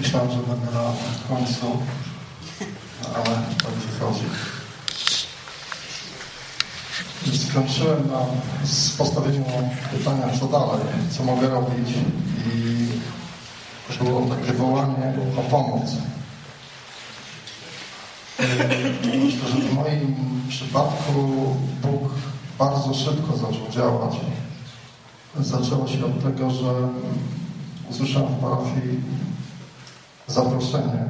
Myślałem, że będę na końcu, ale tak wychodzi. Skończyłem na, z postawieniem pytania, co dalej, co mogę robić i było takie wołanie o pomoc. Myślę, że w moim przypadku Bóg bardzo szybko zaczął działać. Zaczęło się od tego, że usłyszałem w parafii zaproszenie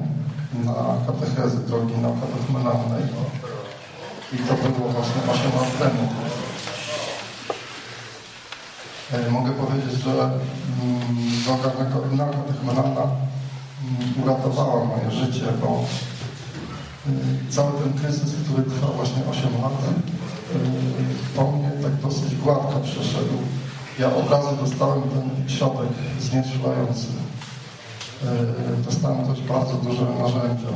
na katechezy drogi naukowo-menalnej i to było właśnie 8 lat temu. E, mogę powiedzieć, że mm, droga naukowo-menalna mm, uratowała moje życie, bo y, cały ten kryzys, który trwa właśnie 8 lat, y, po mnie tak dosyć gładko przeszedł. Ja od razu dostałem ten środek znieczulający dostałem też bardzo duże narzędzia,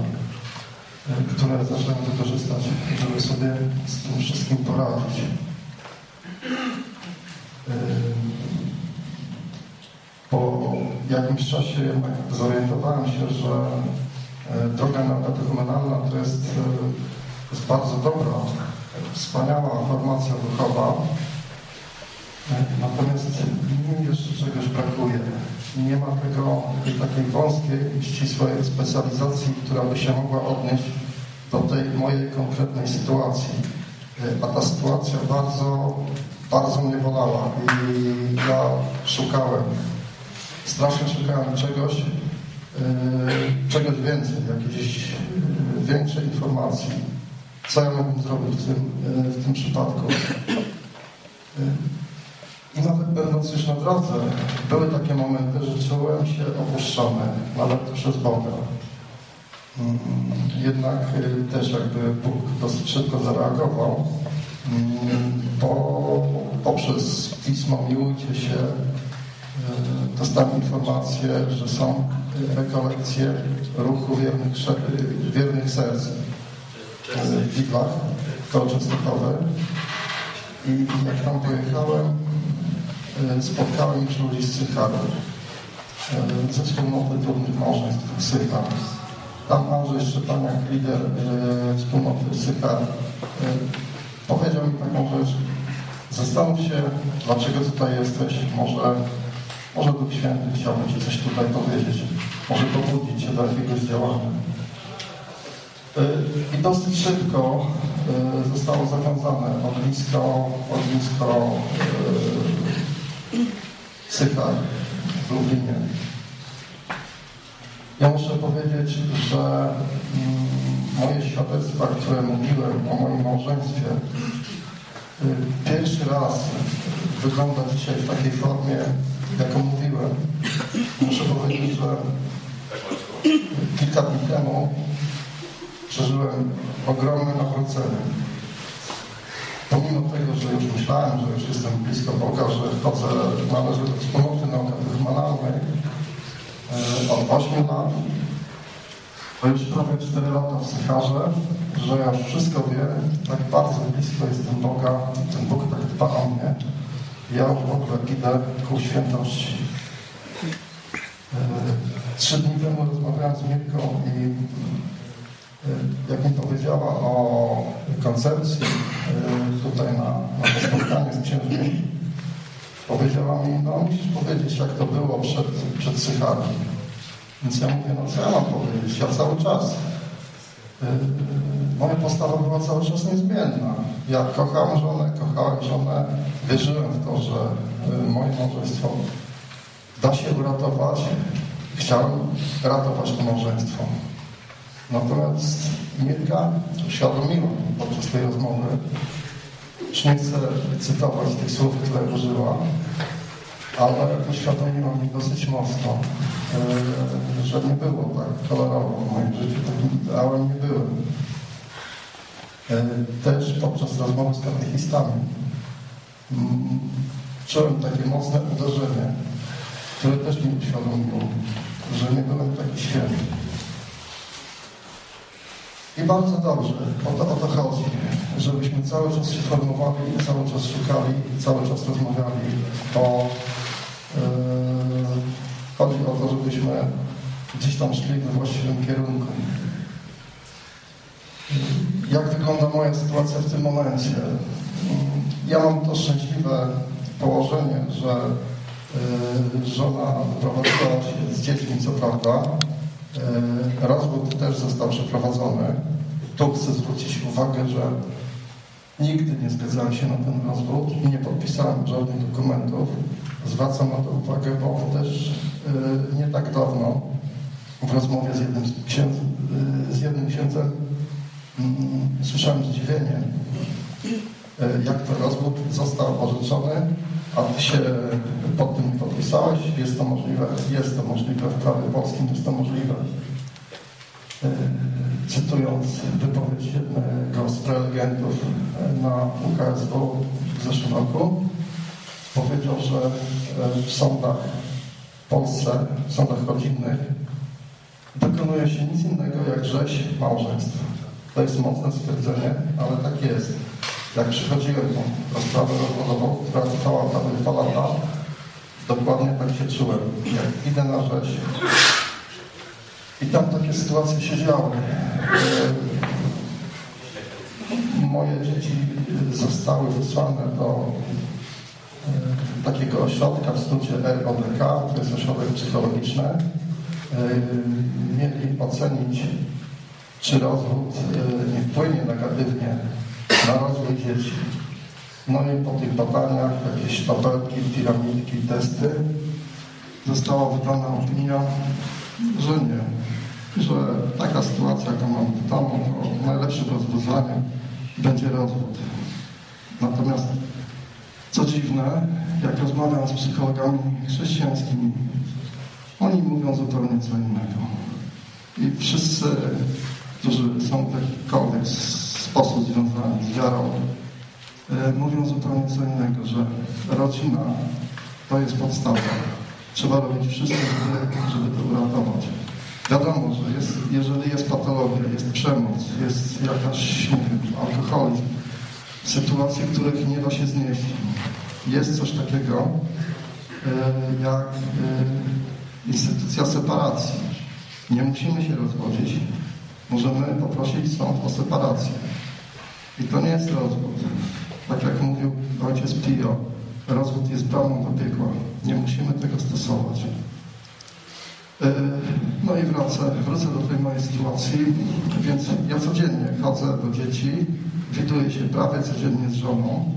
e, które zacząłem wykorzystać, żeby sobie z tym wszystkim poradzić. E, po jakimś czasie jednak zorientowałem się, że droga nauka techomenalna to jest, jest bardzo dobra, wspaniała formacja duchowa, natomiast mi jeszcze czegoś brakuje nie ma tego, takiej wąskiej, ścisłej specjalizacji, która by się mogła odnieść do tej mojej konkretnej sytuacji. A ta sytuacja bardzo, bardzo mnie bolała i ja szukałem, strasznie szukałem czegoś, yy, czegoś więcej, jakiejś yy, większej informacji, co ja mógłbym zrobić w tym, w tym przypadku. I nawet będąc już na drodze, były takie momenty, że czułem się opuszczony, nawet przez Boga. Mm, jednak y, też jakby Bóg dosyć szybko zareagował, mm, bo poprzez pismo Miłujcie się y, dostałem informację, że są rekolekcje ruchu wiernych, wiernych serc w Widlach, koło Częstochowe. I jak tam pojechałem, spotkałem już ludzi z Sychara, e, ze wspólnoty trudnych małżeństw Sycha. Tam Andrzej Szczepaniak, lider e, wspólnoty Sychar, powiedział mi taką rzecz. Zastanów się, dlaczego tutaj jesteś. Może, może Duch Święty chciałby Ci coś tutaj powiedzieć. Może pobudzić Cię do jakiegoś działania. I dosyć szybko zostało zawiązane ognisko, ognisko Sychar w Lublinie. Ja muszę powiedzieć, że mm, moje świadectwa, które mówiłem o moim małżeństwie, y, pierwszy raz wygląda dzisiaj w takiej formie, jaką mówiłem. Muszę powiedzieć, że kilka dni temu przeżyłem ogromne nawrócenie pomimo że już myślałem, że już jestem blisko Boga, że chodzę, należę do wspólnoty nauki Humanalnej e, od 8 lat, to już prawie 4 lata w Sycharze, że ja już wszystko wiem, tak bardzo blisko jestem Boga, ten Bóg tak dba o mnie. Ja już w ogóle idę ku świętości. E, trzy dni temu rozmawiałem z Mirką i jak mi powiedziała o koncepcji e, tutaj na, na to spotkanie z księżmi, powiedziała mi, no musisz powiedzieć, jak to było przed, przed Sycharem. Więc ja mówię, no co ja mam powiedzieć? Ja cały czas. E, moja postawa była cały czas niezmienna. Ja kochałem żonę, kochałem żonę, wierzyłem w to, że moje małżeństwo da się uratować. Chciałem ratować to małżeństwo. Natomiast Mirka uświadomiła podczas tej rozmowy, już nie chcę cytować tych słów, które użyła, ale uświadomiła mi dosyć mocno, e, że nie było tak kolorowo w moim życiu, takim ideałem nie byłem. Też podczas rozmowy z katechistami mm, czułem takie mocne uderzenie, które też mi uświadomiło, że nie byłem taki święty. I bardzo dobrze, o to, o to chodzi, żebyśmy cały czas się formowali, cały czas szukali, cały czas rozmawiali, bo yy, chodzi o to, żebyśmy gdzieś tam szli we właściwym kierunku. Jak wygląda moja sytuacja w tym momencie? Ja mam to szczęśliwe położenie, że y, żona wyprowadziła się z dziećmi, co prawda. Y, rozwód też został przeprowadzony. Tu chcę zwrócić uwagę, że nigdy nie zgadzałem się na ten rozwód i nie podpisałem żadnych dokumentów. Zwracam na to uwagę, bo też y, nie tak dawno w rozmowie z jednym, księdz, z jednym księdzem mm, słyszałem zdziwienie, jak to rozwód został orzeczony, a się pod tym podpisałeś, jest to możliwe, jest to możliwe, w prawie polskim jest to możliwe. E, cytując wypowiedź jednego z prelegentów na UKSW w zeszłym roku, powiedział, że e, w sądach w Polsce, w sądach rodzinnych dokonuje się nic innego jak rzeź małżeństw. To jest mocne stwierdzenie, ale tak jest. Jak przychodziłem do sprawy rozwodową, która trwała prawie dwa lata, dokładnie tak się czułem. Jak idę na rzeź i tam takie sytuacje się działy. Moje dzieci zostały wysłane do e, takiego ośrodka w skrócie RODK, to jest ośrodek psychologiczny. E, mieli ocenić, czy rozwód e, nie wpłynie negatywnie na rozwój dzieci. No i po tych badaniach, jakieś tabelki, piramidki, testy, została wydana opinia, że nie, że taka sytuacja, jaką mam domu, to najlepszym rozwiązaniem będzie rozwód. Natomiast co dziwne, jak rozmawiam z psychologami chrześcijańskimi, oni mówią zupełnie co innego. I wszyscy, którzy są w jakikolwiek sposób związany z wiarą, mówią zupełnie co innego, że rodzina to jest podstawa. Trzeba robić wszystko, żeby, żeby to uratować. Wiadomo, że jest, jeżeli jest patologia, jest przemoc, jest jakaś alkoholizm, sytuacje, których nie da się znieść, jest coś takiego e, jak e, instytucja separacji. Nie musimy się rozwodzić. Możemy poprosić sąd o separację. I to nie jest rozwód. Tak jak mówił ojciec Pio, rozwód jest bramą do piekła. Nie musimy tego stosować. E, no i wracę, wrócę do tej mojej sytuacji, więc ja codziennie chodzę do dzieci, widuję się prawie codziennie z żoną.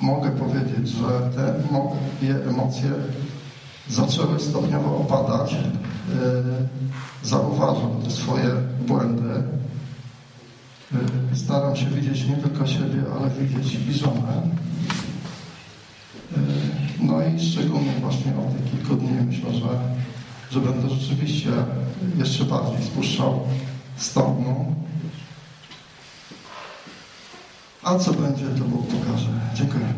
Mogę powiedzieć, że te moje emocje zaczęły stopniowo opadać. E, zauważam te swoje błędy, staram się widzieć nie tylko siebie, ale widzieć i żonę. Y, no i szczególnie właśnie od tych kilku dni myślę, że, że będę rzeczywiście jeszcze bardziej spuszczał stopną. A co będzie, to Bóg pokaże. Dziękuję.